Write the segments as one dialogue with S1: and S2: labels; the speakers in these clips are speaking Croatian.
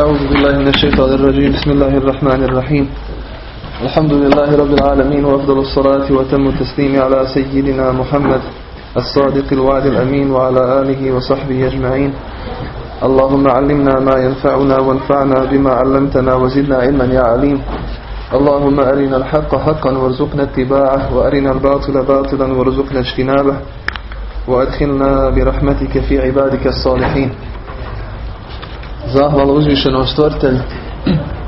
S1: أعوذ بالله من الشيطان الرجيم. بسم الله الرحمن الرحيم. الحمد لله رب العالمين وأفضل الصلاة وتم التسليم على سيدنا محمد الصادق الوعد الأمين وعلى آله وصحبه أجمعين. اللهم علمنا ما ينفعنا وانفعنا بما علمتنا وزدنا علما يا عليم. اللهم أرنا الحق حقا وارزقنا اتباعه وأرنا الباطل باطلا وارزقنا اجتنابه. وأدخلنا برحمتك في عبادك الصالحين Zahvala uzvišenom stvoritelju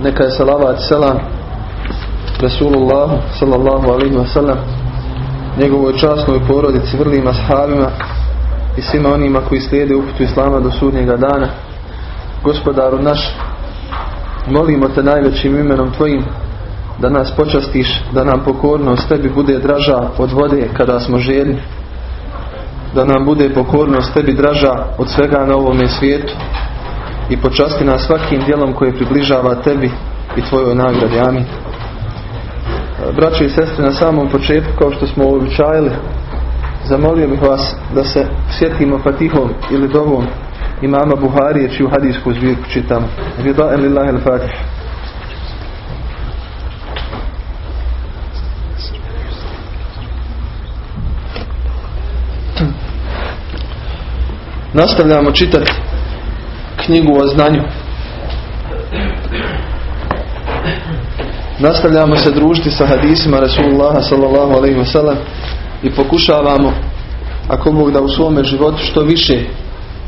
S1: Neka je salavat i selam Rasulullahu sallallahu alaihi wa sallam Njegovoj časnoj porodici, vrlim ashabima I svima onima koji slijede uputu Islama do sudnjega dana Gospodaru naš Molimo te najvećim imenom Tvojim Da nas počastiš Da nam pokornost Tebi bude draža od vode kada smo željni Da nam bude pokornost Tebi draža od svega na ovome svijetu i počasti nas svakim dijelom koje približava tebi i tvojoj nagradi. Amin. Braćo i sestre, na samom početku, kao što smo uobičajili, zamolio bih vas da se sjetimo fatihom ili dovom imama Buharije, čiju hadijsku zbirku čitamo. Lillahi al-fatih. Nastavljamo čitati knjigu o znanju. Nastavljamo se družiti sa hadisima Rasulullaha sallallahu alaihi wasallam i pokušavamo ako Bog da u svome životu što više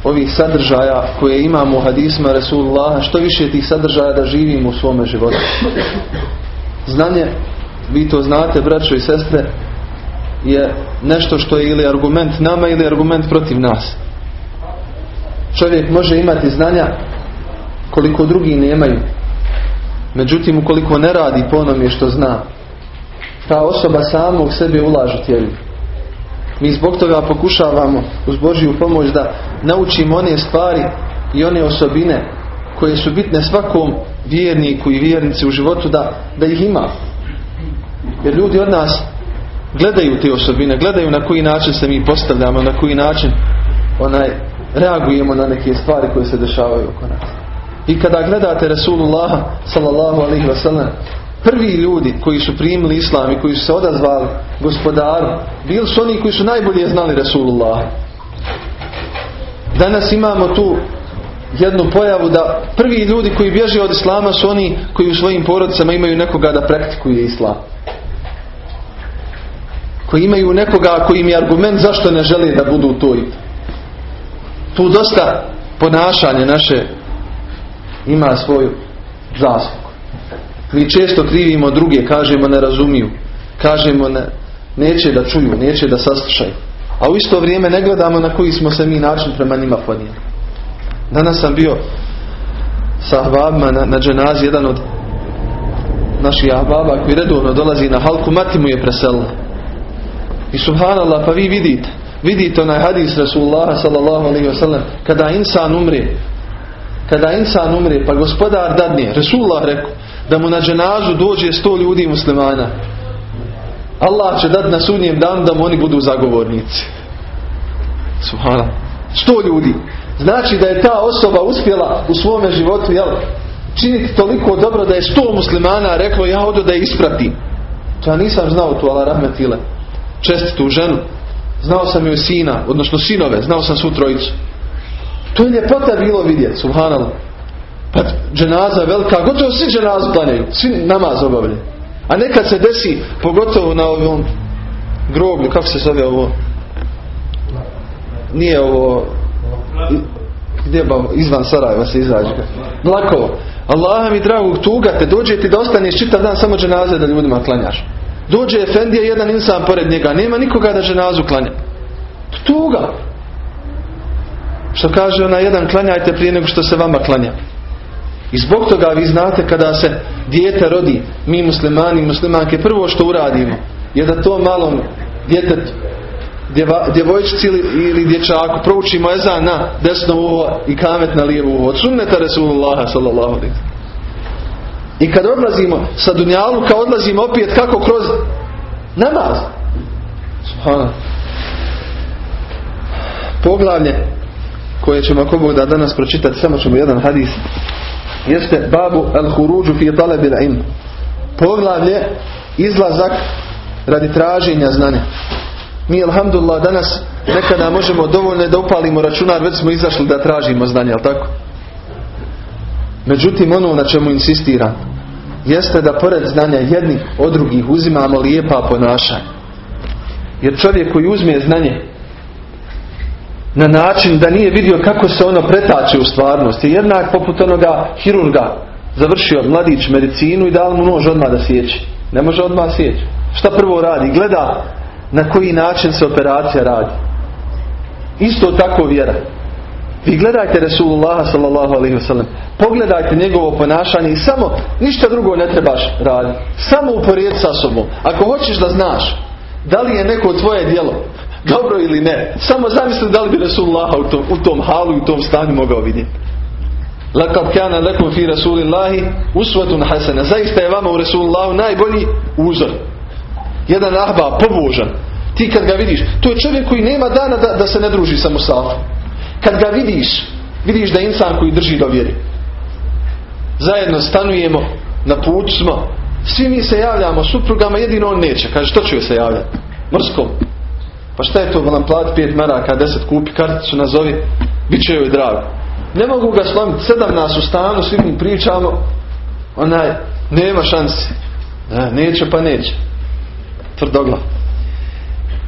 S1: ovih sadržaja koje imamo u hadisima Rasulullaha, što više tih sadržaja da živimo u svome životu. Znanje, vi to znate, braćo i sestre, je nešto što je ili argument nama ili argument protiv nas. Čovjek može imati znanja koliko drugi nemaju. Međutim, ukoliko ne radi po onome što zna, ta osoba samog sebe ulaže tijelu. Mi zbog toga pokušavamo uz Božju pomoć da naučimo one stvari i one osobine koje su bitne svakom vjerniku i vjernici u životu da, da ih ima. Jer ljudi od nas gledaju te osobine, gledaju na koji način se mi postavljamo, na koji način onaj reagujemo na neke stvari koje se dešavaju oko nas. I kada gledate Rasulullah sallallahu alaihi wa sallam, prvi ljudi koji su primili islam i koji su se odazvali gospodaru, bili su oni koji su najbolje znali Rasulullah. Danas imamo tu jednu pojavu da prvi ljudi koji bježe od islama su oni koji u svojim porodicama imaju nekoga da praktikuje islam. Koji imaju nekoga koji im je argument zašto ne žele da budu u toj tu dosta ponašanje naše ima svoju zaslugu. Mi često krivimo druge, kažemo ne razumiju, kažemo ne, neće da čuju, neće da saslušaju. A u isto vrijeme ne gledamo na koji smo se mi način prema njima ponijeli. Danas sam bio sa ahbabima na, na dženazi, jedan od naših ahbaba koji redovno dolazi na halku, mati mu je preselila. I subhanallah, pa vi vidite, Vidite onaj hadis Rasulullah sallallahu alaihi wa sallam kada insan umre kada insan umre pa gospodar dadne. Rasulullah rekao da mu na dženazu dođe sto ljudi muslimana. Allah će dati na sudnjem danu da mu oni budu zagovornici. Subhana sto ljudi. Znači da je ta osoba uspjela u svome životu jel, činiti toliko dobro da je sto muslimana reklo ja odo da je ispratim. To ja nisam znao tu ala rahmetile čestitu ženu Znao sam joj sina, odnosno sinove, znao sam svu trojicu. To je ljepota bilo vidjeti, subhanallah. Pa dženaza velika, gotovo svi dženazu klanjaju, svi namaz obavljaju. A nekad se desi, pogotovo na ovom groblju, kako se zove ovo? Nije ovo... Gdje ba, izvan Sarajeva se izađe. Blakovo. Allah mi dragog tuga te dođe ti da ostaneš čitav dan samo dženaze da ljudima klanjaš. Dođe Efendija jedan insan pored njega. Nema nikoga da ženazu klanja. Tuga. Što kaže ona jedan klanjajte prije nego što se vama klanja. I zbog toga vi znate kada se dijete rodi, mi muslimani, muslimanke, prvo što uradimo je da to malom djetetu, djevojčici ili dječaku proučimo ezan na desno uho i kamet na lijevo uho. Od sunneta Resulullaha sallallahu alaihi i kad odlazimo sa dunjalu, kad odlazimo opet kako kroz namaz. Subhana. Poglavlje koje ćemo ako Bog da danas pročitati, samo ćemo jedan hadis, jeste babu al huruđu fi talebil ilm. Poglavlje izlazak radi traženja znanja. Mi, alhamdulillah, danas nekada možemo dovoljno da upalimo računar, već smo izašli da tražimo znanje, jel tako? Međutim, ono na čemu insistiram, jeste da pored znanja jednih od drugih uzimamo lijepa ponašanja. Jer čovjek koji uzme znanje na način da nije vidio kako se ono pretače u stvarnosti, jednak poput onoga hirurga završio mladić medicinu i dal mu nož odmah da sjeći. Ne može odmah sjeći. Šta prvo radi? Gleda na koji način se operacija radi. Isto tako vjera. Vi gledajte Resulullah sallallahu alaihi wasallam. Pogledajte njegovo ponašanje i samo ništa drugo ne trebaš raditi. Samo uporijed sa sobom. Ako hoćeš da znaš da li je neko tvoje djelo dobro ili ne, samo zamisli da li bi Resulullah u tom, u tom halu i u tom stanju mogao vidjeti. Lakad kana lakum fi Rasulillahi usvatun hasana. Zaista je vama u Rasulullahu najbolji uzor. Jedan ahba, pobožan. Ti kad ga vidiš, to je čovjek koji nema dana da, da se ne druži sa Kad ga vidiš, vidiš da je insan koji drži do vjeri. Zajedno stanujemo, na putu smo, svi mi se javljamo suprugama, jedino on neće. Kaže, što ću joj se javljati? Mrskom. Pa šta je to, vam plati pet maraka, deset kupi, karticu nazovi, bit će joj drago. Ne mogu ga slomiti, sedam nas u stanu, svi mi pričamo, onaj, nema šanse. Ne, neće pa neće. Tvrdoglav.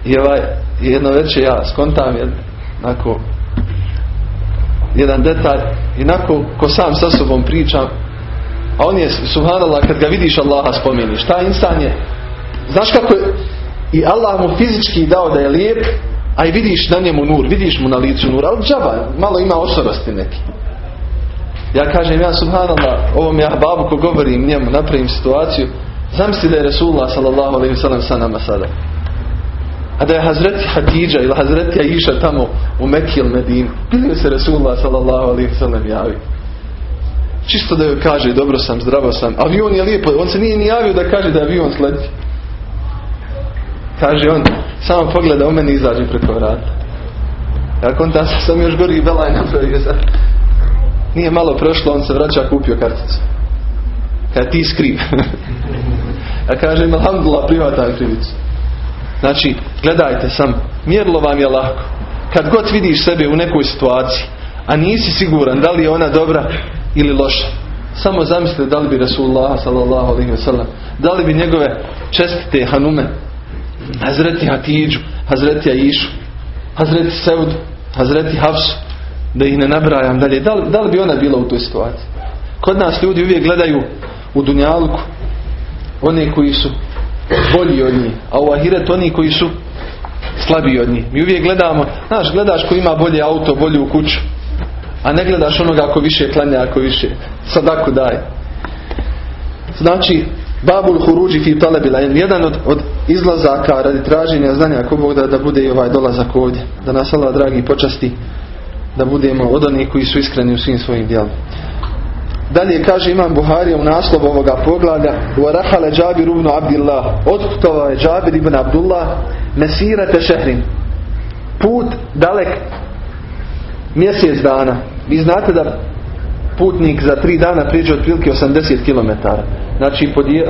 S1: I ovaj, jedno večer ja skontam, jednako, jedan detalj, inako ko sam sa sobom pričam, a on je, subhanallah, kad ga vidiš Allaha spomeniš, ta insan je, znaš kako je, i Allah mu fizički dao da je lijep, a i vidiš na njemu nur, vidiš mu na licu nur, ali džaba, malo ima osobosti neki. Ja kažem, ja subhanallah, ovom ja babu ko govorim njemu, napravim situaciju, zamisli da je Resulullah sallallahu alaihi sallam sa nama sada. A da je Hazreti Hatidža ili Hazreti Aisha tamo u Mekki ili Medinu, bili se Resulullah sallallahu alaihi sallam javi. Čisto da joj kaže, dobro sam, zdravo sam. Avion je lijepo, on se nije ni javio da kaže da avion sleti. Kaže on, samo pogleda u meni izađe preko vrata. Ako on sam još gori belaj napravio. Nije malo prošlo, on se vraća kupio karticu. Kad ti skriv. ja kažem, alhamdulillah, privatan krivicu. Znači, gledajte sam, mjerlo vam je lako. Kad god vidiš sebe u nekoj situaciji, a nisi siguran da li je ona dobra ili loša, samo zamisli da li bi Rasulullah sallallahu alaihi wasallam, da li bi njegove čestite hanume, Hazreti Hatidžu, Hazreti Aishu, Hazreti Seudu, Hazreti Hafsu, da ih ne nabrajam dalje, da li, da li bi ona bila u toj situaciji? Kod nas ljudi uvijek gledaju u Dunjalku one koji su bolji od njih, a u Ahiret oni koji su slabiji od njih. Mi uvijek gledamo, znaš, gledaš ko ima bolje auto, bolju kuću, a ne gledaš onoga ako više klanja, ako više sadaku daje. Znači, Babul Huruđi fi talabila jedan od, od izlazaka radi traženja znanja ako Bog da, da bude i ovaj dolazak ovdje. Da nas Allah dragi počasti da budemo od onih koji su iskreni u svim svojim djelom. Dalje kaže Imam Buharija u naslovu ovoga poglavlja Warahale Džabir ibn Abdillah Otputovao je Džabir ibn Abdullah Mesirate šehrin Put dalek mjesec dana. Vi znate da putnik za tri dana priđe otprilike 80 km. Znači, podije,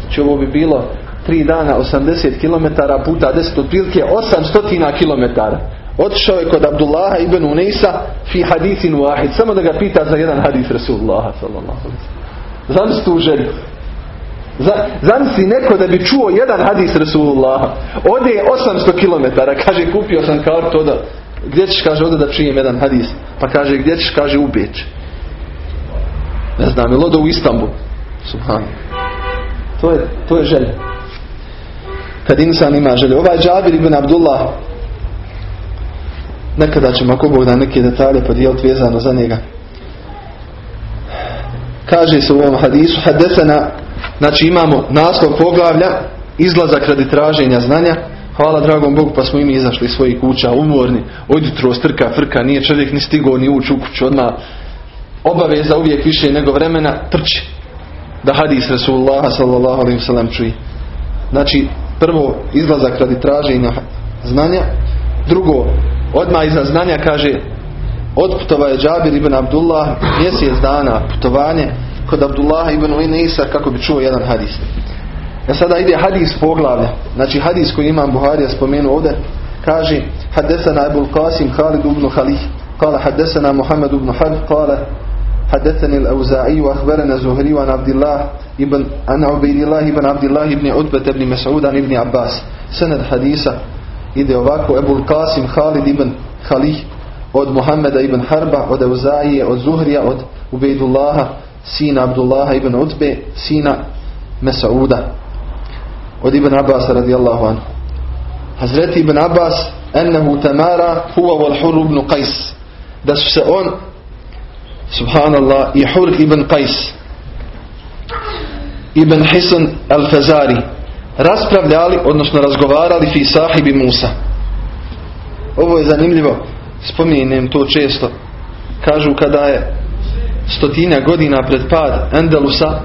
S1: znači ovo bi bilo tri dana 80 km puta 10 otprilike 800 km. Otišao je kod Abdullaha ibn Unisa fi hadithin wahid. Samo da ga pita za jedan hadis Rasulullah sallallahu Zamisli tu želju. Zamisli neko da bi čuo jedan hadis Rasulullah. Ode je 800 km. Kaže kupio sam kartu da gdje ćeš kaže ovdje da čijem jedan hadis. Pa kaže gdje ćeš kaže u Beč. Ne znam, je u Istanbul. Subhan. To je, to je želja. Kad insan ima želju. Ovaj Džabir ibn Abdullah nekada ćemo ako Bog da neke detalje podijeliti vezano za njega. Kaže se u ovom hadisu hadesena, znači imamo naslov poglavlja izlazak radi traženja znanja Hvala dragom Bogu pa smo i mi izašli iz svojih kuća umorni. Od jutro strka, frka, nije čovjek ni stigao ni ući u kuću odmah. Obaveza uvijek više nego vremena trči. Da hadis Rasulullah sallallahu alaihi wasallam čuje. Znači prvo izlazak radi traženja znanja. Drugo odmah iza znanja kaže Otputova je Džabir ibn Abdullah mjesec dana putovanje kod Abdullah ibn Inisa kako bi čuo jedan hadis. Ja sada ide hadis poglavlja. Znači hadis koji imam Buharija spomenuo ovdje kaže حدثنا أبو القاسم خالد بن خليل قال حدثنا محمد بن حرب قال حدثني الأوزاعي وأخبرنا زهري عن عبد الله ابن عن عبيد الله بن عبد الله بن عتبة بن مسعود عن ابن عباس سند حديثة ide ovako Ebul Qasim Khalid ibn Khalih od Muhammeda ibn Harba od Euzaije, od Zuhrija od Ubejdullaha sina Abdullaha ibn Utbe sina Mesauda od Ibn Abbas radijallahu anhu Hazreti Ibn Abbas ennehu tamara huwa wal hur ibn Qais da su se on subhanallah i Hur ibn Qais ibn Hisan al-Fazari raspravljali, odnosno razgovarali fi sahibi Musa. Ovo je zanimljivo, spominjem to često. Kažu kada je stotinja godina pred pad Endelusa,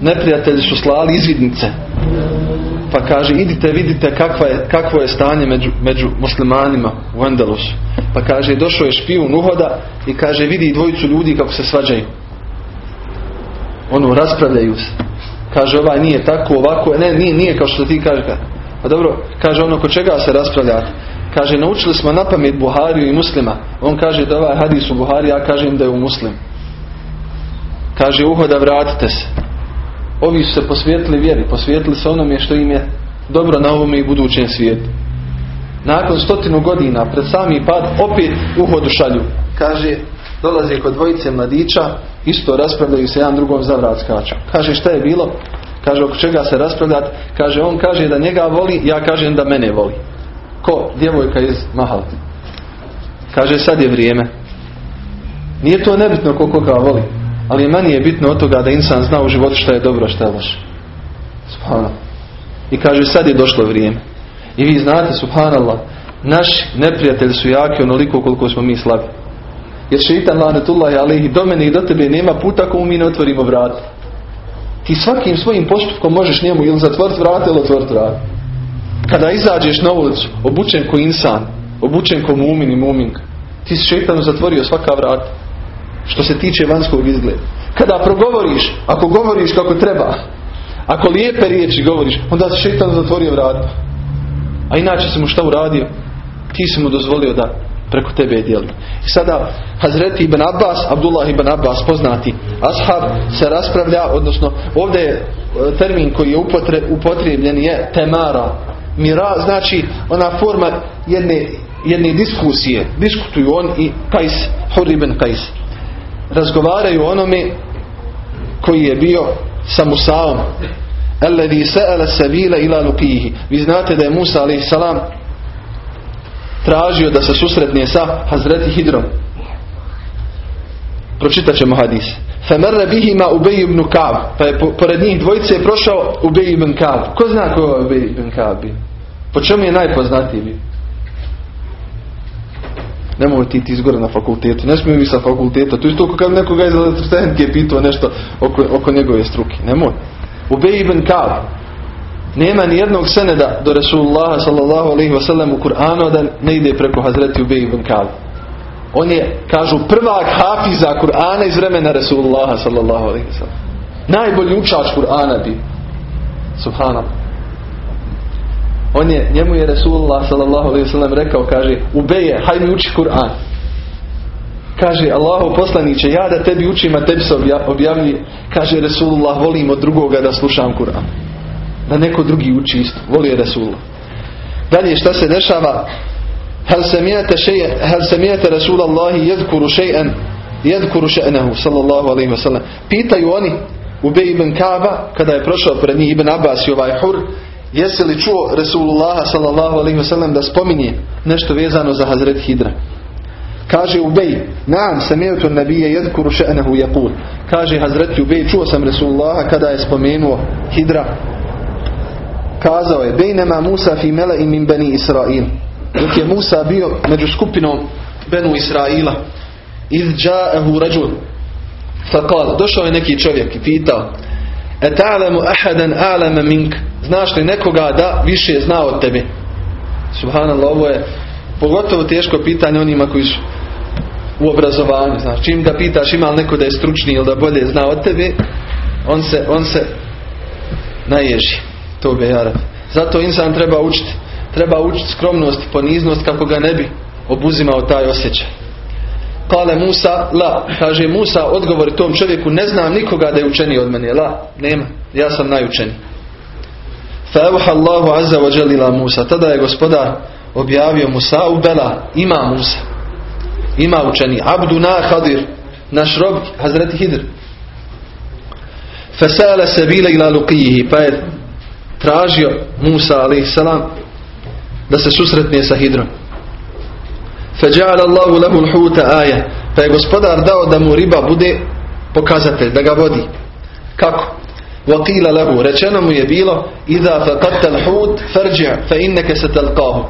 S1: neprijatelji su slali izvidnice. Pa kaže, idite, vidite kakva je, kakvo je stanje među, među muslimanima u Endelusu. Pa kaže, došao je špijun uhoda i kaže, vidi dvojicu ljudi kako se svađaju. Ono, raspravljaju se kaže ovaj nije tako, ovako, ne, nije, nije kao što ti kaže. A dobro, kaže ono ko čega se raspravlja. Kaže, naučili smo na pamet Buhariju i muslima. On kaže da ovaj hadis u Buhari, ja kažem da je u muslim. Kaže, uhoda vratite se. Ovi su se posvijetili vjeri, posvijetili se onome što im je dobro na ovome i budućem svijetu. Nakon stotinu godina, pred sami pad, opet uhodu šalju. Kaže, dolaze kod dvojice mladića, isto raspravljaju se jedan drugom za vrat skaču. Kaže šta je bilo? Kaže oko čega se raspravljati? Kaže on kaže da njega voli, ja kažem da mene voli. Ko? Djevojka iz Mahalti. Kaže sad je vrijeme. Nije to nebitno ko koga voli. Ali je manje bitno od toga da insan zna u životu šta je dobro, šta je loše. Subhanallah. I kaže sad je došlo vrijeme. I vi znate, subhanallah, naši neprijatelji su jaki onoliko koliko smo mi slabi. Jer šeitan lanetullahi alihi do mene i do tebe nema puta ako mi ne otvorimo vrat. Ti svakim svojim postupkom možeš njemu ili zatvoriti vrat ili otvoriti vrat. Kada izađeš na ulicu, obučen ko insan, obučen ko mumin i mumink, ti si šeitanu zatvorio svaka vrata. Što se tiče vanjskog izgleda. Kada progovoriš, ako govoriš kako treba, ako lijepe riječi govoriš, onda si šeitanu zatvorio vrata. A inače si mu šta uradio? Ti si mu dozvolio da preko tebe dijeli. I sada Hazreti ibn Abbas, Abdullah ibn Abbas poznati ashab se raspravlja, odnosno ovdje je e, termin koji je upotrebljen je temara. Mira znači ona forma jedne, jedne diskusije. Diskutuju on i Kajs, Hur ibn Kajs. Razgovaraju onome koji je bio sa Musaom. Alladhi sa'ala ila. Vi znate da je Musa alejhi salam tražio da se susretne sa Hazreti Hidrom. Pročitat ćemo hadis. Femerre bihima Ubej ibn Kab. Pa je pored njih dvojice je prošao Ubej ibn Kab. Ko zna ko je Ubej ibn Kab? Po čemu je najpoznatiji bio? Nemoj ti ti na fakultetu. Ne smiju mi sa fakulteta. To je to kad nekoga iz je pitao nešto oko, oko njegove struke. Nemoj. Ubej ibn Kab nema ni jednog seneda do Resulullaha sallallahu alaihi wasallam u Kur'anu da ne ide preko Hazreti Ubej ibn Ka'b. On je, kažu, prvak hafiza Kur'ana iz vremena Resulullaha sallallahu alaihi wasallam. Najbolji učač Kur'ana bi. Subhanallah. On je, njemu je Resulullah sallallahu alaihi wasallam rekao, kaže, Ubeje, mi uči Kur'an. Kaže, Allahu poslaniće, ja da tebi učim, a tebi se objavljuje. Kaže, Resulullah, volim od drugoga da slušam Kur'an da neko drugi uči isto. Volio Rasulullah. Dalje šta se dešava? Hal samijete šeje, hal samijete Rasulallahi jedkuru šejen, jedkuru še'nehu, sallallahu alaihi wa sallam. Pitaju oni, Ubej ibn Kaaba, kada je prošao pred njih ibn Abbas i ovaj hur, jesi li čuo Rasulullaha sallallahu alaihi wa sallam da spominje nešto vezano za Hazret Hidra? Kaže Ubej, naam samijetu nabije jedkuru še'nehu jakul. Kaže Hazreti Ubej, čuo sam Rasulullaha kada je spomenuo Hidra kazao je Bejnema Musa fi mele i min beni Israil. Dok je Musa bio među skupinom Benu Israila. Iz džaehu rađul fakal došao je neki čovjek i pitao e ta'lemu ahadan a'lama mink? Znaš li nekoga da više zna od tebe? Subhanallah ovo je pogotovo teško pitanje onima koji su u obrazovanju. Znači, čim ga pitaš ima li neko da je stručniji ili da bolje zna od tebe, on se, on se naježi toga jara. Zato insan treba učiti. Treba učiti skromnost poniznost kako ga ne bi obuzimao taj osjećaj. Kale Musa, la, kaže Musa, odgovori tom čovjeku, ne znam nikoga da je učeniji od mene. La, nema, ja sam najučeniji. Fa Allahu azza wa jalila Musa. Tada je gospodar objavio Musa u Bela, ima Musa. Ima učeni. Abduna Hadir, naš rob, Hazreti Hidr. Fesala se bile ila luqijihi, pa je tražio Musa a.s. da se susretne sa Hidrom. Feđa'ala Allahu lahul huta aja. Pa je gospodar dao da mu riba bude pokazatelj, da ga vodi. Kako? Vakila lahu. Rečeno mu je bilo Iza faqattal hut farđa fa inneke se talqahu.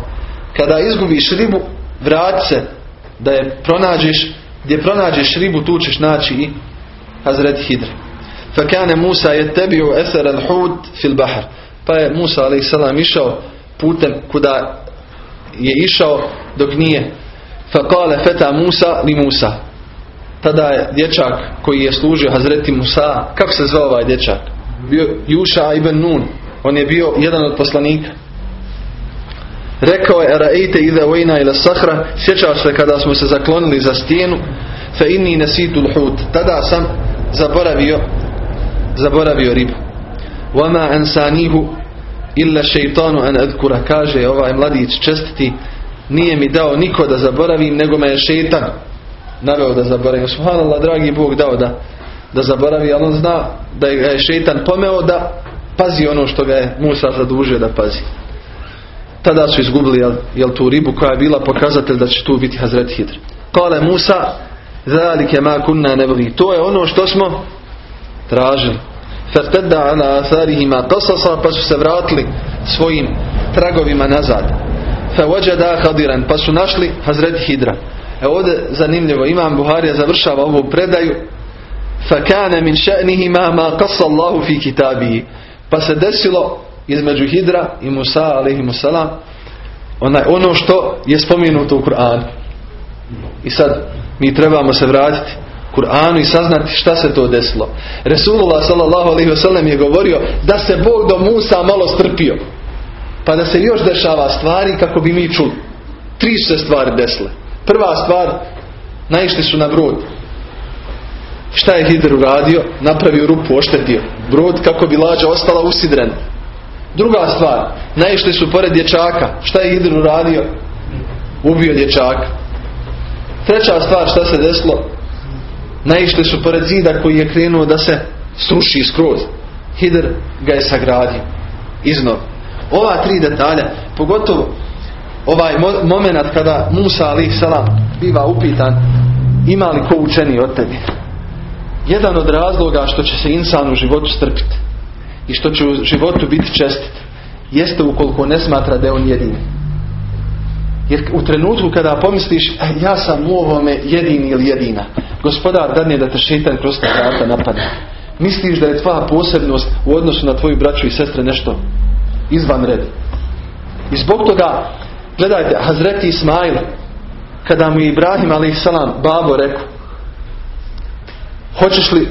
S1: Kada izgubiš ribu, vrati se da je pronađeš gdje pronađeš ribu tu ćeš naći i Hazret Hidr. Fakane Musa je tebi u eser al-hud fil bahar. Pa je Musa a.s. išao putem kuda je išao dok nije. Fakale feta Musa li Musa. Tada je dječak koji je služio Hazreti Musa, kako se zvao ovaj dječak? Bio Juša ibn Nun. On je bio jedan od poslanika. Rekao je, Raite ide vojna ila sahra, sjećaš se kada smo se zaklonili za stijenu, fe inni nesitul hud. Tada sam zaboravio, zaboravio ribu vama ansanihu illa šeitanu an adkura kaže ovaj mladić čestiti nije mi dao niko da zaboravim nego me je šeitan naveo da zaboravim subhanallah dragi Bog dao da da zaboravi, ali on zna da je šeitan pomeo da pazi ono što ga je Musa zadužio da pazi. Tada su izgubili jel, jel tu ribu koja je bila pokazatelj da će tu biti Hazret Hidr. Kale Musa, zalike ma kunna nebli. To je ono što smo tražili. Fartedda ala asarihima qasasa pa su se vratili svojim tragovima nazad. Fawajada hadiran pa su našli Hazret Hidra. E ovdje zanimljivo, Imam Buharija završava ovu predaju fakana min še'nihima ma qassa Allahu fi kitabihi. Pa se desilo između Hidra i Musa alaihimu salam ono što je spomenuto u Kur'anu. I sad mi trebamo se vratiti Kur'anu i saznati šta se to desilo. Resulullah sallallahu alaihi je govorio da se Bog do Musa malo strpio. Pa da se još dešava stvari kako bi mi čuli. Tri se stvari desile. Prva stvar, naišli su na brod. Šta je Hidr uradio? Napravio rupu, oštetio. Brod kako bi lađa ostala usidren. Druga stvar, naišli su pored dječaka. Šta je Hidr uradio? Ubio dječaka. Treća stvar, šta se desilo? Naišli su pored zida koji je krenuo da se sruši skroz. Hidr ga je sagradio. Iznov. Ova tri detalja, pogotovo ovaj moment kada Musa alih salam biva upitan ima li ko učeni od tebi? jedan od razloga što će se insan u životu strpiti i što će u životu biti čestit jeste ukoliko ne smatra da je on jedini. Jer u trenutku kada pomisliš e, ja sam u ovome jedini ili jedina, gospodar dadne da te šetan kroz ta vrata napadne. Misliš da je tvoja posebnost u odnosu na tvoju braću i sestre nešto izvan red. I zbog toga, gledajte, Hazreti Ismail, kada mu Ibrahim a.s. babo rekao, Hoćeš li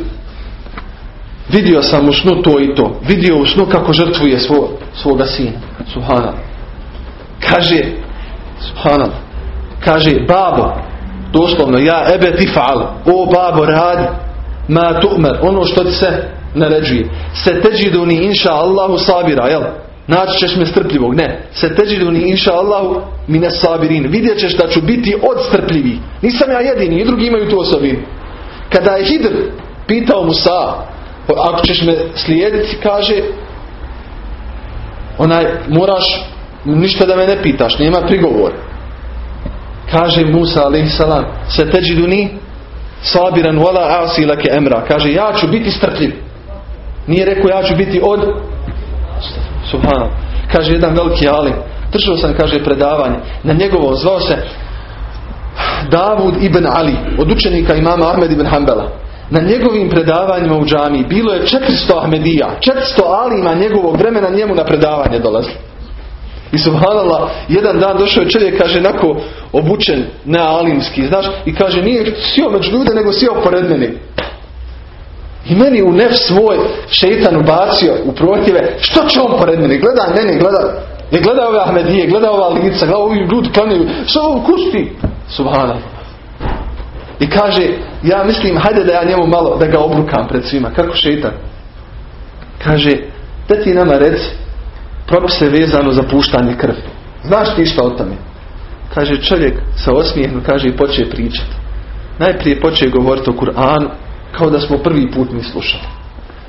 S1: vidio sam u snu to i to. Vidio u snu kako žrtvuje svo, svoga sina. Subhana. Kaže Subhana. Kaže babo doslovno ja ebe ti fal. O babo radi. Ma tu'mer. Ono što ti se naređuje. Se teđiduni inša Allahu sabira. Jel? Naći ćeš me strpljivog. Ne. Se teđiduni inša Allahu mine sabirin. Vidjet ćeš da ću biti od strpljivih. Nisam ja jedini. I drugi imaju tu osobinu. Kada je Hidr pitao Musa, ako ćeš me slijediti, kaže, onaj, moraš ništa da me ne pitaš, nema prigovor. Kaže Musa salam, se teđidu ni sabiran wala asi lake emra. Kaže, ja ću biti strpljiv. Nije rekao ja ću biti od Subhano. Kaže jedan veliki alim. Držao sam, kaže, predavanje. Na njegovo zvao se Davud ibn Ali, od učenika imama Ahmed ibn Hanbala. Na njegovim predavanjima u džami bilo je 400 Ahmedija, 400 alima njegovog vremena njemu na predavanje dolazi. I subhanallah, jedan dan došao je čovjek, kaže, nako obučen, nealimski, znaš, i kaže, nije sjeo među ljude, nego sjeo pored mene. I meni u nef svoj šeitan ubacio u protive, što će on pored mene? Gleda mene, gleda, je gleda ove Ahmedije, gleda ova lica, gleda ovi ljudi klanjaju, što ovo kusti? Subhanallah. I kaže, ja mislim, hajde da ja njemu malo, da ga obrukam pred svima. Kako šeitan? Kaže, da ti nama reci, propise vezano za puštanje krvi. Znaš ti šta o tome? Kaže čovjek sa osmijehom, kaže i počeje pričati. Najprije počeje govoriti o Kur'anu kao da smo prvi put mi slušali.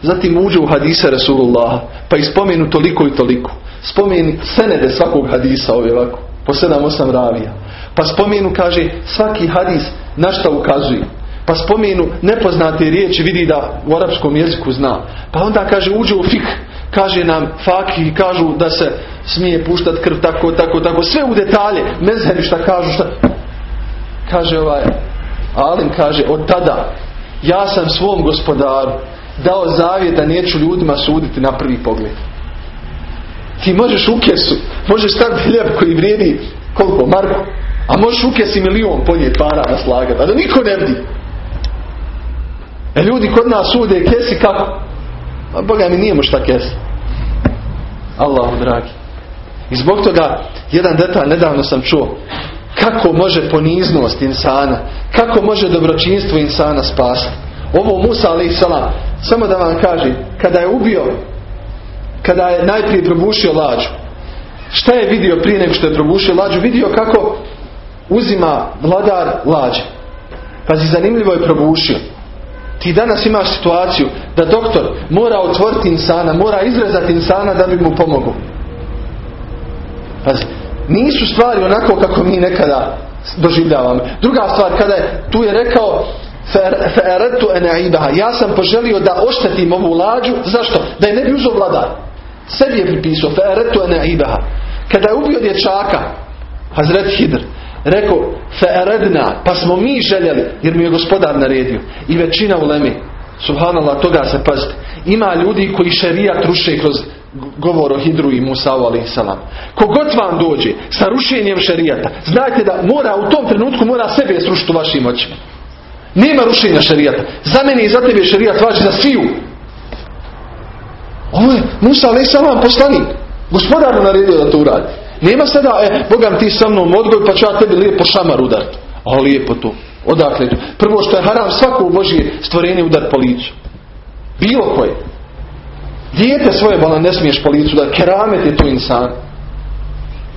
S1: Zatim uđe u hadisa Rasulullah pa ispomenu toliko i toliko. Spomeni senede svakog hadisa ovdje ovako, po sedam osam ravija. Pa spomenu, kaže, svaki hadis na šta ukazuje. Pa spomenu nepoznate riječi, vidi da u arapskom jeziku zna. Pa onda kaže, uđe u fik, kaže nam faki, kažu da se smije puštati krv tako, tako, tako, sve u detalje, mezhebi šta kažu, šta. Kaže ovaj, Alim kaže, od tada ja sam svom gospodaru dao zavjet da neću ljudima suditi na prvi pogled. Ti možeš u kesu, možeš staviti hljeb koji vrijedi koliko, Marko? A možeš u kesi milion ponijeti para na slagati, a da niko ne vidi. E ljudi kod nas sude kesi kako? A Boga mi nijemo šta kesi. Allahu dragi. I zbog toga, jedan detalj nedavno sam čuo, kako može poniznost insana, kako može dobročinstvo insana spasiti. Ovo Musa alaih salam, samo da vam kažem, kada je ubio, kada je najprije probušio lađu, šta je vidio prije nego što je probušio lađu? Vidio kako uzima vladar lađe. Pazi, zanimljivo je probušio. Ti danas imaš situaciju da doktor mora otvoriti insana, mora izrezati insana da bi mu pomogao. Pazi, nisu stvari onako kako mi nekada doživljavamo. Druga stvar, kada je, tu je rekao ja sam poželio da oštetim ovu lađu. Zašto? Da je ne bi uzao vladar. Sebi je pripisao. Kada je ubio dječaka, Hazret Hidr, rekao fe'eredna, pa smo mi željeli, jer mi je gospodar naredio. I većina u Lemi, toga se pazite. Ima ljudi koji šerijat ruše kroz govor o Hidru i Musa a.s. Kogod vam dođe sa rušenjem šerijata, znajte da mora u tom trenutku mora sebe srušiti u vašim očima. Nema rušenja šerijata. Za mene i za tebe šerijat važi za sviju. Ovo je Musa a.s. poslanik. Gospodar naredio da to uradi. Nema sada, e, Bogam ti sa mnom odgoj, pa ću ja tebi lijepo šamar udar. A lijepo to. Odakle? Prvo što je haram svako Božije stvorenje udar po licu. Bilo koje. Dijete svoje bola ne smiješ po licu da keramet je to insan.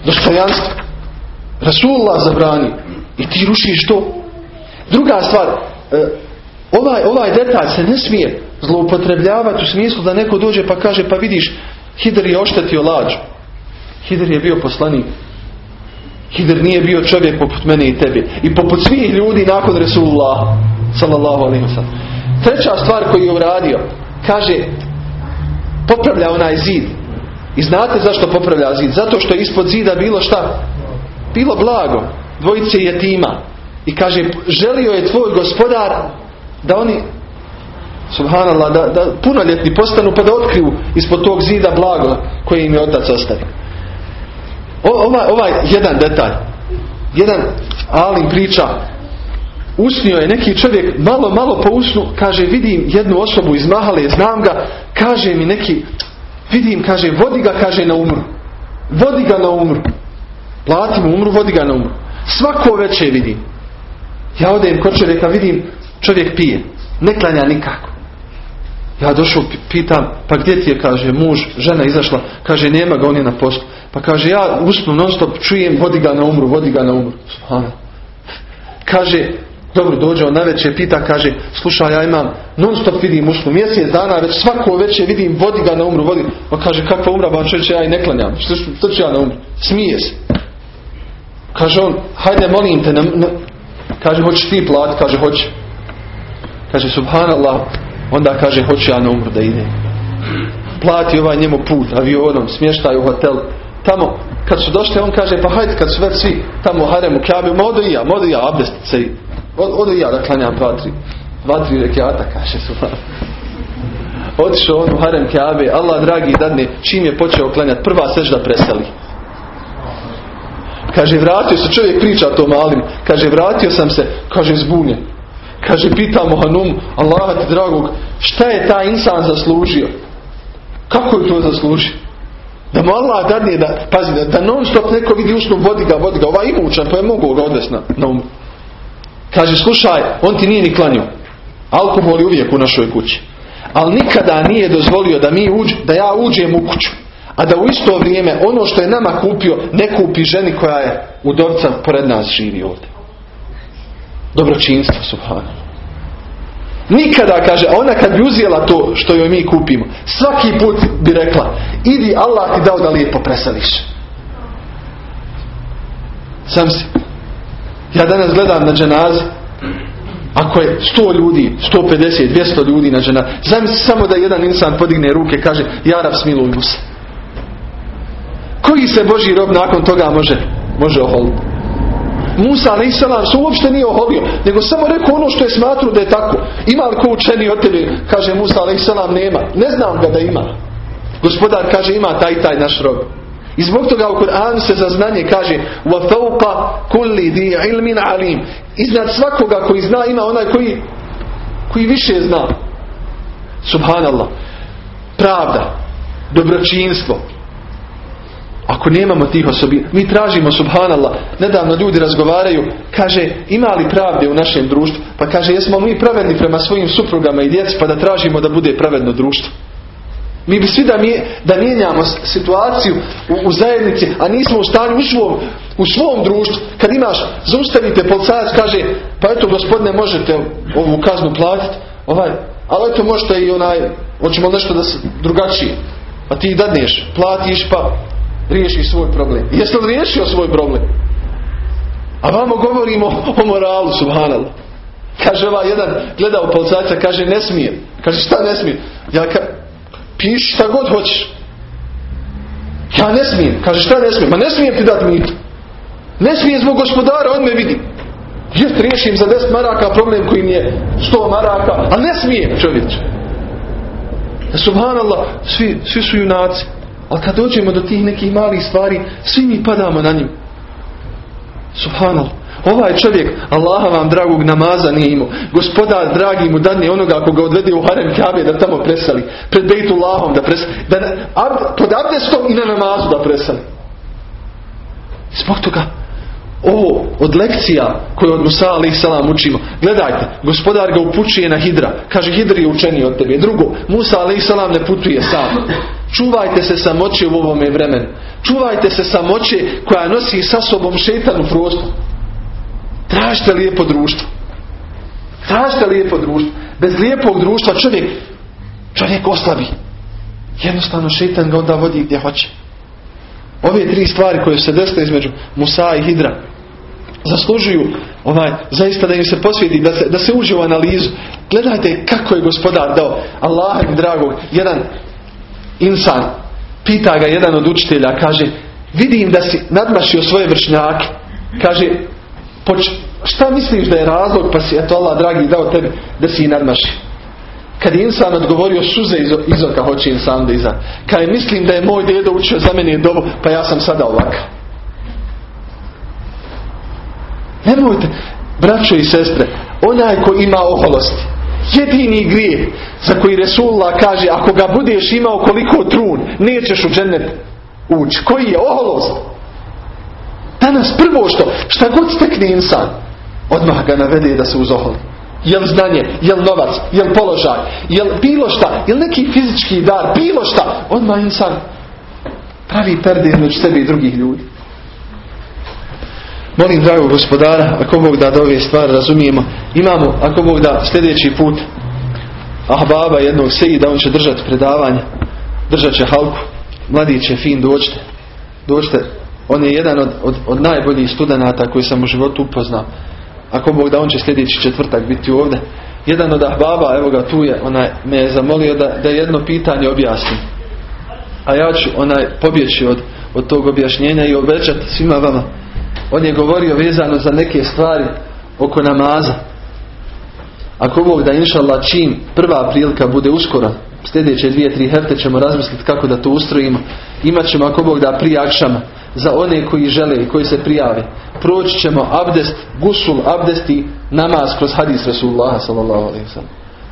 S1: Dostojanstvo. Rasulullah zabrani. I ti rušiš to. Druga stvar, e, ovaj, ovaj detalj se ne smije zloupotrebljavati u smislu da neko dođe pa kaže pa vidiš Hidr je oštetio lađu. Hidr je bio poslanik. Hidr nije bio čovjek poput mene i tebi. I poput svih ljudi nakon Resulullah sallallahu alaihi Treća stvar koju je uradio, kaže popravlja onaj zid. I znate zašto popravlja zid? Zato što je ispod zida bilo šta? Bilo blago. Dvojice je tima. I kaže, želio je tvoj gospodar da oni subhanallah, da, da punoljetni postanu pa da otkriju ispod tog zida blago koje im je otac ostavio. Ovaj, ovaj jedan detalj, jedan alim priča, usnio je neki čovjek, malo, malo po usnu, kaže, vidim jednu osobu iz Mahale, znam ga, kaže mi neki, vidim, kaže, vodi ga, kaže, na umru. Vodi ga na umru. Plati mu umru, vodi ga na umru. Svako večer vidim. Ja odem kod čovjeka, vidim, čovjek pije. Ne klanja nikako. Ja došao, pitam, pa gdje ti je, kaže, muž, žena izašla, kaže, nema ga, on je na poslu. Pa kaže, ja usnu non stop čujem, vodi ga na umru, vodi ga na umru. Kaže, dobro, dođe on navečer, pita, kaže, slušaj, ja imam, non stop vidim usnu, mjesec dana, već svako večer vidim, vodi ga na umru, vodi. Pa kaže, kakva umra, ba čovječe, ja i ne klanjam, što, ću ja na umru? Smije se. Kaže on, hajde, molim te, na, kaže, hoćeš ti plat, kaže, hoće. Kaže, subhanallah, Onda kaže hoću ja na umru da ide. Plati ovaj njemu put avionom, smještaj u hotel. Tamo, kad su došli, on kaže pa hajde kad su već svi tamo u haremu kjabi, ma odo i ja, odo i ja, abdestit. Odo i ja da klanjam dva, tri, dva, tri rekiata, kaže su. Otišao on u harem kjabe, Allah dragi dadne, čim je počeo klanjati, prva sežda preseli. Kaže, vratio se, čovjek priča to malim. Kaže, vratio sam se, kaže, zbunjen. Kaže, pitamo Hanum, Allah ti dragog, šta je taj insan zaslužio? Kako je to zaslužio? Da mu Allah dadne da, pazi, da, da non stop neko vidi usnu, vodi ga, vodi ga, ovaj imućan, pa je mogu odvesti na, na um. Kaže, slušaj, on ti nije ni klanio. Alkohol je uvijek u našoj kući. Ali nikada nije dozvolio da mi uđ, da ja uđem u kuću. A da u isto vrijeme ono što je nama kupio ne kupi ženi koja je udovca pored nas živi ovdje. Dobročinstvo, subhano. Nikada, kaže, a ona kad bi uzijela to što joj mi kupimo, svaki put bi rekla, idi Allah ti dao da lijepo preseliš. Sam si. Ja danas gledam na dženazi, ako je 100 ljudi, 150, 200 ljudi na dženazi, zamisli samo da jedan insan podigne ruke kaže, Jarav smiluj mu se. Koji se Boži rob nakon toga može, može oholiti? Musa a.s. se uopšte nije oholio, nego samo rekao ono što je smatruo da je tako. Ima li ko učeni od tebe? Kaže Musa a.s. nema. Ne znam ga da ima. Gospodar kaže ima taj taj naš rob. I zbog toga u Kur'anu se za znanje kaže وَفَوْقَ كُلِّ دِي عِلْمٍ عَلِيمٍ Iznad svakoga koji zna ima onaj koji, koji više zna. Subhanallah. Pravda. Dobročinstvo. ako nemamo tih osobina, mi tražimo subhanallah, nedavno ljudi razgovaraju, kaže ima li pravde u našem društvu? Pa kaže jesmo mi pravedni prema svojim suprugama i djeci pa da tražimo da bude pravedno društvo. Mi bi svi da, mi, da mijenjamo situaciju u, u, zajednici, a nismo u stanju u svom, u svom društvu. Kad imaš, zaustavite policajac, kaže, pa eto gospodine možete ovu kaznu platiti, ovaj, ali eto možete i onaj, hoćemo nešto da se drugačije. A ti dadneš, platiš pa riješi svoj problem. Jeste li riješio svoj problem? A vamo govorimo o moralu, subhanallah. Kaže ovaj jedan, gleda u policajca, kaže ne smije. Kaže šta ne smije? Ja ka, piši šta god hoćeš. Ja ne smijem. Kaže šta ne smijem? Ma ne smijem ti dati mitu. Ne smijem zbog gospodara, on me vidi. Jest riješim za 10 maraka problem koji mi je 100 maraka, a ne smijem čovječ. Subhanallah, svi, svi su junaci. Ali kad dođemo do tih nekih malih stvari, svi mi padamo na njim. Subhanallah. Ovaj čovjek, Allaha vam dragog namaza nije imao. Gospodar dragi mu dadne onoga ako ga odvede u harem Kabe da tamo presali. Pred Bejtullahom da presali. Da, ab, pod abdestom i na namazu da presali. Zbog toga ovo od lekcija koje od Musa alaih salam učimo. Gledajte, gospodar ga upućuje na Hidra. Kaže Hidri je učeniji od tebe. Drugo, Musa alaih salam ne putuje sam. Čuvajte se samoće u ovome vremenu. Čuvajte se samoće koja nosi sa sobom šetan u. Tražite lijepo društvo. Tražite lijepo društvo. Bez lijepog društva čovjek, čovjek oslabi. Jednostavno šetan ga onda vodi gdje hoće. Ove tri stvari koje se desile između Musa i Hidra zaslužuju ovaj, zaista da im se posvijedi, da se, da se uđe u analizu. Gledajte kako je gospodar dao Allah dragog, jedan insan, pita ga jedan od učitelja, kaže, vidim da si nadmašio svoje vršnjake. Kaže, poč, šta misliš da je razlog, pa si, eto Allah dragi dao tebi, da si i nadmašio. Kad je insan odgovorio suze iz, iz oka hoće insan da iza. Kad je mislim da je moj djedo učio za mene dobu, pa ja sam sada ovakav. Nemojte, braćo i sestre, onaj ko ima oholosti, jedini grijeh za koji Resulullah kaže ako ga budeš imao koliko trun, nećeš u džennet ući. Koji je oholost? Danas prvo što, šta god stekne insan, odmah ga navede da se uzoholi. Jel znanje, jel novac, jel položaj, jel bilo šta, jel neki fizički dar, bilo šta, odmah insan pravi perde između sebe i drugih ljudi. Molim dragog gospodara, ako Bog da da ove stvari razumijemo, imamo, ako Bog da sljedeći put ahbaba jednog da on će držati predavanje, držat će halku, mladi će fin dođite, dođite, on je jedan od, od, od najboljih studenata koji sam u životu upoznao. Ako Bog da on će sljedeći četvrtak biti ovdje. Jedan od ahbaba, evo ga tu je, onaj, me je zamolio da, da jedno pitanje objasnim. A ja ću onaj pobjeći od, od tog objašnjenja i obećati svima vama. On je govorio vezano za neke stvari oko namaza. Ako Bog da inšallah čim prva prilika bude uskoro, sljedeće dvije, tri hefte ćemo razmisliti kako da to ustrojimo. Imat ćemo ako Bog da prije akšama za one koji žele i koji se prijave. Proći ćemo abdest, gusul, abdesti, namaz kroz hadis Rasulullah sallallahu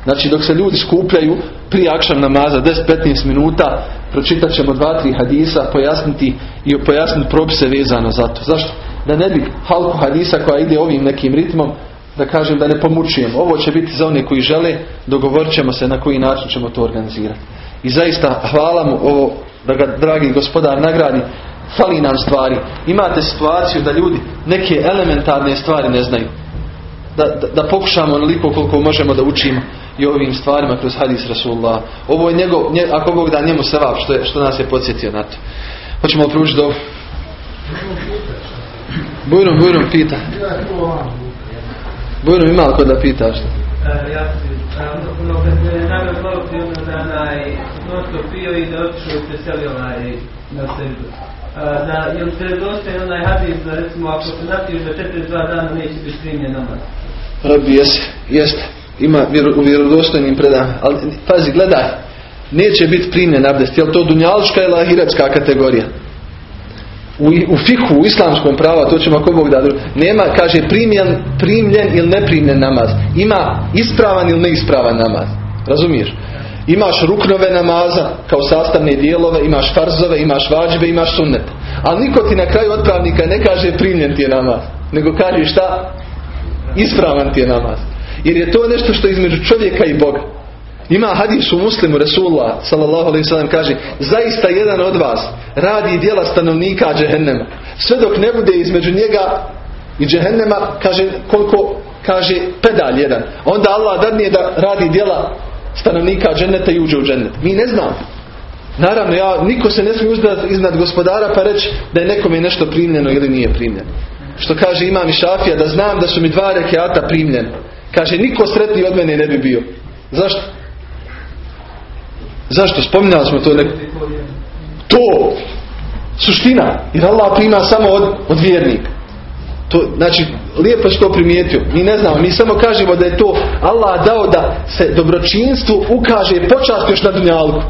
S1: Znači dok se ljudi skupljaju prije namaza 10-15 minuta pročitat ćemo dva, tri hadisa, pojasniti i pojasniti propise vezano za to. Zašto? Da ne bi halku hadisa koja ide ovim nekim ritmom da kažem da ne pomučujem. Ovo će biti za one koji žele, dogovorit ćemo se na koji način ćemo to organizirati. I zaista hvala mu ovo da ga dragi gospodar nagradi. Fali nam stvari. Imate situaciju da ljudi neke elementarne stvari ne znaju. Da, da, da pokušamo onoliko koliko možemo da učimo i ovim stvarima kroz hadis Rasulullah. Ovo je njegov, nje, ako Bog da njemu sevap što, je, što nas je podsjetio na to. Hoćemo pružiti do... Bujrom, Bujrom pita. Bujrom ima li da pita što?
S2: Ja sam, ono, kad me navio ono da onaj pio i da otišao i preselio onaj na sebi. Da, jel se dostaje onaj hadis da recimo ako se napiješ za 42 dana neće biti primljen namaz?
S1: Rabi, jeste, jeste ima u vjerodostojnim predanjima. Ali pazi, gledaj, neće biti primljen abdest. Je li to dunjalška ili ahiretska kategorija? U, u fihu, u islamskom pravu, to ćemo ako Bog da nema, kaže primljen, primljen ili neprimljen namaz. Ima ispravan ili neispravan namaz. Razumiješ? Imaš ruknove namaza kao sastavne dijelove, imaš farzove, imaš vađbe, imaš sunnet. Ali niko ti na kraju otpravnika ne kaže primljen ti je namaz. Nego kaže šta? Ispravan ti je namaz. Jer je to nešto što je između čovjeka i Boga. Ima hadis u muslimu Rasulullah sallallahu alaihi sallam kaže zaista jedan od vas radi dijela stanovnika džehennema. Sve dok ne bude između njega i džehennema kaže koliko kaže pedalj jedan. Onda Allah dadne da radi dijela stanovnika dženneta i uđe u džennet. Mi ne znamo. Naravno, ja, niko se ne smije uzdati iznad gospodara pa reći da je nekome nešto primljeno ili nije primljeno. Što kaže imam i šafija da znam da su mi dva rekiata primljeni. Kaže, niko sretniji od mene ne bi bio. Zašto? Zašto? Spominjali smo to neko. To! Suština. Jer Allah prima samo od, od vjernika. To, znači, lijepo što primijetio. Mi ne znamo, mi samo kažemo da je to Allah dao da se dobročinstvu ukaže počast još na dunjalku.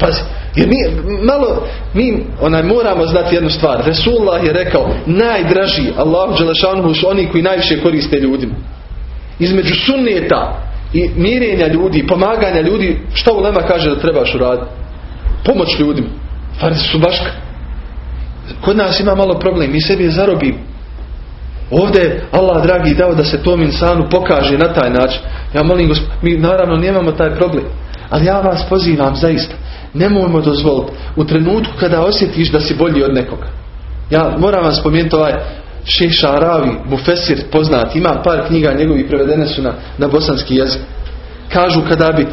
S1: Pazi, jer mi, malo, mi onaj, moramo znati jednu stvar. Resulullah je rekao, najdraži Allahu Đelešanuhu su oni koji najviše koriste ljudima između sunneta i mirenja ljudi, pomaganja ljudi, šta u kaže da trebaš uraditi? Pomoć ljudima. Farisi su baška. Kod nas ima malo problem, mi sebi je zarobimo. Ovdje Allah dragi dao da se tom insanu pokaže na taj način. Ja molim gospod, mi naravno nemamo taj problem. Ali ja vas pozivam zaista. Nemojmo dozvoliti u trenutku kada osjetiš da si bolji od nekoga. Ja moram vam spomenuti ovaj Šeh Šaravi, Mufesir poznat, ima par knjiga njegovi prevedene su na, na bosanski jezik. Kažu kada bi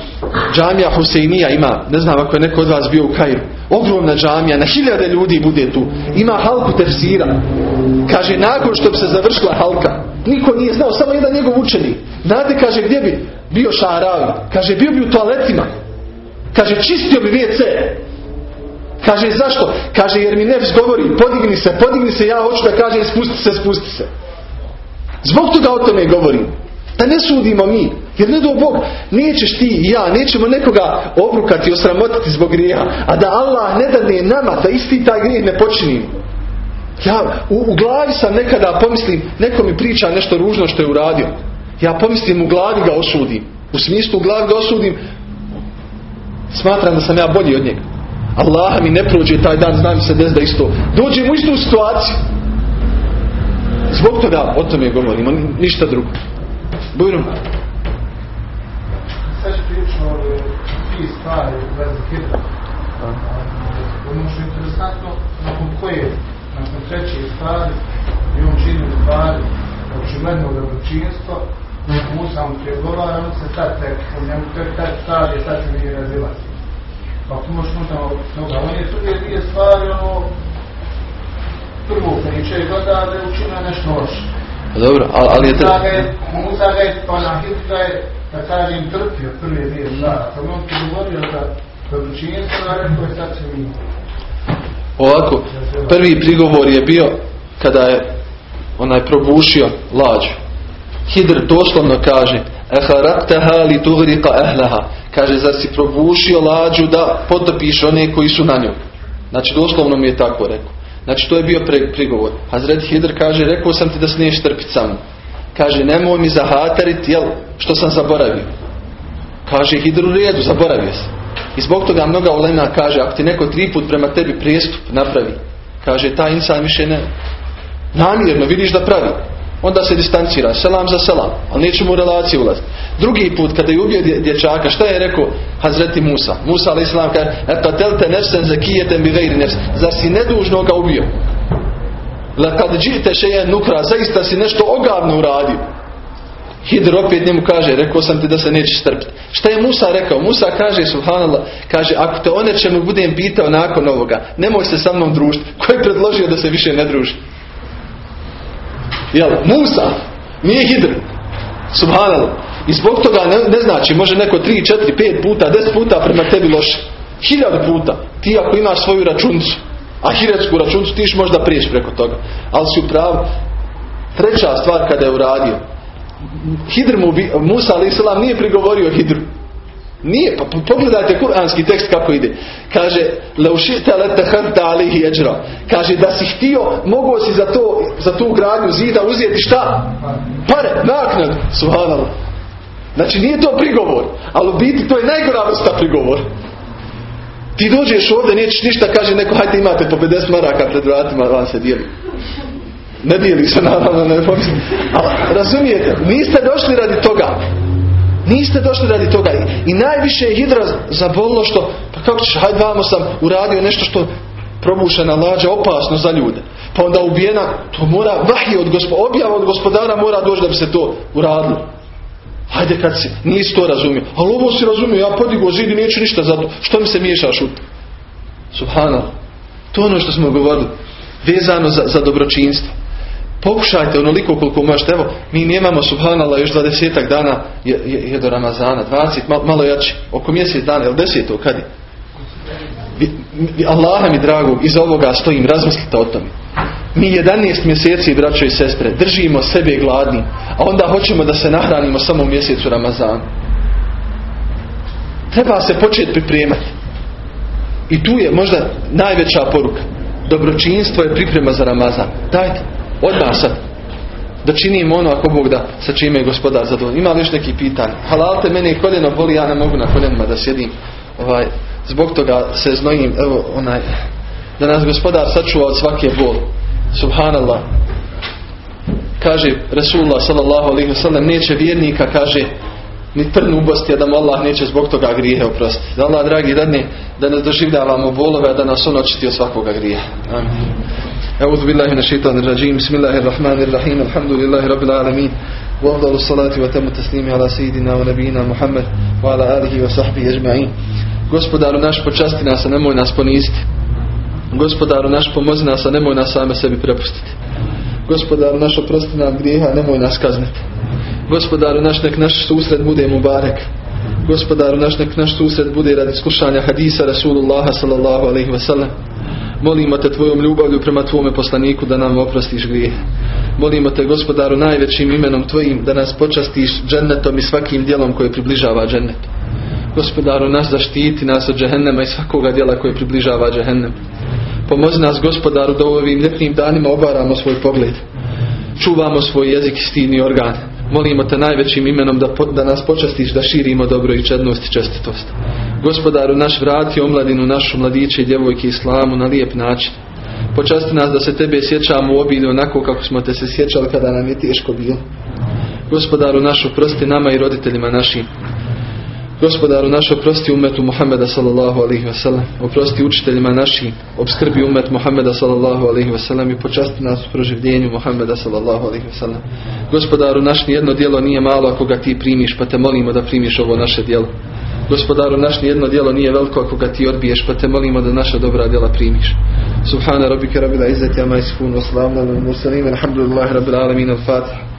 S1: džamija Huseinija ima, ne znam ako je neko od vas bio u Kairu, ogromna džamija, na hiljade ljudi bude tu, ima halku tefsira. Kaže, nakon što bi se završila halka, niko nije znao, samo jedan njegov učenik. Znate, kaže, gdje bi bio Šaravi? Kaže, bio bi u toaletima. Kaže, čistio bi WC. Kaže zašto? Kaže jer mi nefs govori podigni se, podigni se, ja hoću da kažem spusti se, spusti se. Zbog toga o tome govorim. Da ne sudimo mi. Jer ne do Bog, nećeš ti i ja, nećemo nekoga obrukati, osramotiti zbog grijeha. A da Allah ne dane nama da isti taj grijeh ne počinimo. Ja u, u glavi sam nekada pomislim, neko mi priča nešto ružno što je uradio. Ja pomislim u glavi ga osudim. U smislu u glavi ga osudim. Smatram da sam ja bolji od njega. Allah mi ne prođe taj dan, znam se des da isto. Dođem u istu situaciju. Zbog toga o tome govorimo, ništa drugo. Bujrom.
S3: Sad ću prilično tri stvari hitra. Ono što je interesantno, nakon koje, nakon treće stvari, i on čini stvari očigledno dobročinstvo, mu sam pregovara, on se sad tek, u njemu tek taj stvari, sad se mi razilaziti. Pa tu možemo tamo toga. On je prije dvije stvari, ono, prvo priče i gleda da je učinio nešto loše.
S1: Pa dobro, ali, ali je...
S3: Musa ga je, Musa ga je, pa na hitra je, da kažem, trpio prve dvije stvari. Kad on ti govorio da dobročinjenstvo, da rekao je sad se mi.
S1: Ovako, prvi prigovor je bio kada je onaj probušio lađu. Hidr doslovno kaže Eharaktaha li tugrika ehlaha Kaže, zar si probušio lađu da potopiš one koji su na njoj. Znači, doslovno mi je tako rekao. Znači to je bio prigovor. Hazret Hidr kaže, rekao sam ti da se niješ trpiti sa mnom. Kaže, nemoj mi zahatariti, jel, što sam zaboravio. Kaže Hidr u redu, zaboravio se. I zbog toga mnoga ulema kaže, ako ti neko tri put prema tebi prijestup napravi, kaže, ta insan više ne, namjerno vidiš da pravi. Onda se distancira, selam za selam, ali neće mu u relaciju ulaziti. Drugi put, kada je ubio dječaka, šta je rekao Hazreti Musa? Musa ali islam kaže, epatelte nefsen zakijeten bi vejri nefsen. Zar si nedužno ga ubio? Lekad džite šeje nukra, zaista si nešto ogavno uradio. Hidr opet njemu kaže, rekao sam ti da se neće strpiti. Šta je Musa rekao? Musa kaže, subhanallah, kaže, ako te o nečemu budem pitao nakon ovoga, nemoj se sa mnom družiti. Ko je predložio da se više ne druži? Jel, Musa, nije Hidr. Subhanallah. I zbog toga ne, ne znači, može neko 3, 4, 5 puta, 10 puta prema tebi loše. Hiljadu puta. Ti ako imaš svoju računcu, ahiretsku računcu, ti možda priješ preko toga. Ali si u pravu. Treća stvar kada je uradio. Hidr mu, Musa a.s. nije prigovorio Hidru. Nije, pa pogledajte kuranski tekst kako ide. Kaže, leušite letahrta alihi eđra. Kaže, da si htio, mogao si za, to, za tu gradnju zida uzeti šta? Pare, naknad. Subhanallah. Znači nije to prigovor, ali u biti to je najgora vrsta prigovor. Ti dođeš ovdje, nećeš ništa, kaže neko, hajde imate po 50 maraka pred vratima, vam se dijeli. Ne dijeli se naravno, ne Ali razumijete, niste došli radi toga. Niste došli radi toga. I najviše je hidra zabolilo što, pa kako ćeš, hajde vamo sam uradio nešto što probušena lađa opasno za ljude. Pa onda ubijena, to mora vahije od gospodara, objava od gospodara mora doći da bi se to uradilo. Hajde kad si, nisi to razumio. Ali ovo si razumio, ja podigo zid i neću ništa za to. Što mi se miješaš u Subhanallah. To je ono što smo govorili. Vezano za, za dobročinstvo. Pokušajte onoliko koliko možete. Evo, mi nemamo subhanallah još 20 dana je, je, je do Ramazana. 20, malo, malo. Oko mjesec dana, jel deseto, kad je? Allaha mi dragog, iz ovoga stojim, razmislite o tome. Mi 11 mjeseci, braćo i sestre, držimo sebe gladni, a onda hoćemo da se nahranimo samo u mjesecu Ramazana. Treba se početi pripremati. I tu je možda najveća poruka. Dobročinstvo je priprema za Ramazan. Dajte, odmah sad. Da činimo ono ako Bog da sa čime je gospodar zadovoljno. Ima još neki pitanja? Halalte, mene koljeno boli, ja ne mogu na koljenima da sjedim. Ovaj, zbog toga se znojim, evo, onaj, da nas gospodar sačuva od svake bol. Subhanallah. Kaže Resulullah sallallahu alaihi neće vjernika, kaže ni trnu ubosti, a da mu Allah neće zbog toga grijehe oprostiti. Da Allah, dragi, dadne, da ne doživljavamo bolove, a da nas on očiti od svakoga grijeha. Amin. أعوذ بالله من الشيطان الرجيم بسم الله الرحمن الرحيم الحمد لله رب العالمين وأفضل الصلاة وتم التسليم على سيدنا ونبينا محمد وعلى آله وصحبه أجمعين Gospodaru naš počasti nas, a nemoj nas poniziti. Gospodaru naš pomozi nas, a nemoj nas same sebi prepustiti. Gospodaru naš oprosti nam grijeha, nemoj nas kazniti. Gospodaru naš nek naš susret bude mu barek. Gospodaru naš nek naš susret bude radi slušanja hadisa Rasulullaha sallallahu alaihi wa sallam. Molimo te tvojom ljubavlju prema tvome poslaniku da nam oprostiš grije. Molimo te gospodaru najvećim imenom tvojim da nas počastiš džennetom i svakim dijelom koje približava džennetu. Gospodaru nas zaštiti nas od džehennema i svakoga dijela koje približava džehennem. Pomozi nas gospodaru da u ovim ljetnim danima obaramo svoj pogled. Čuvamo svoj jezik i stini organ. Molimo te najvećim imenom da, da nas počastiš da širimo dobro i čednost i čestitost. Gospodaru naš vrati omladinu našu mladiće i djevojke islamu na lijep način. Počasti nas da se tebe sjećamo u obilju onako kako smo te se sjećali kada nam je teško bilo. Gospodaru našu prosti nama i roditeljima našim. Gospodaru naš oprosti umetu Muhammeda sallallahu alaihi wasallam, oprosti učiteljima našim, obskrbi umet Muhammeda sallallahu alaihi wasallam i počasti nas u proživljenju Muhammeda sallallahu alaihi wasallam. Gospodaru naš nijedno djelo nije malo ako ga ti primiš, pa te molimo da primiš ovo naše djelo. Gospodaru naš nijedno djelo nije veliko ako ga ti odbiješ, pa te molimo da naša dobra djela primiš. Subhana rabbika rabbil izzati amma yasifun wa salamun alal mursalin alhamdulillahi rabbil alamin al-fatih.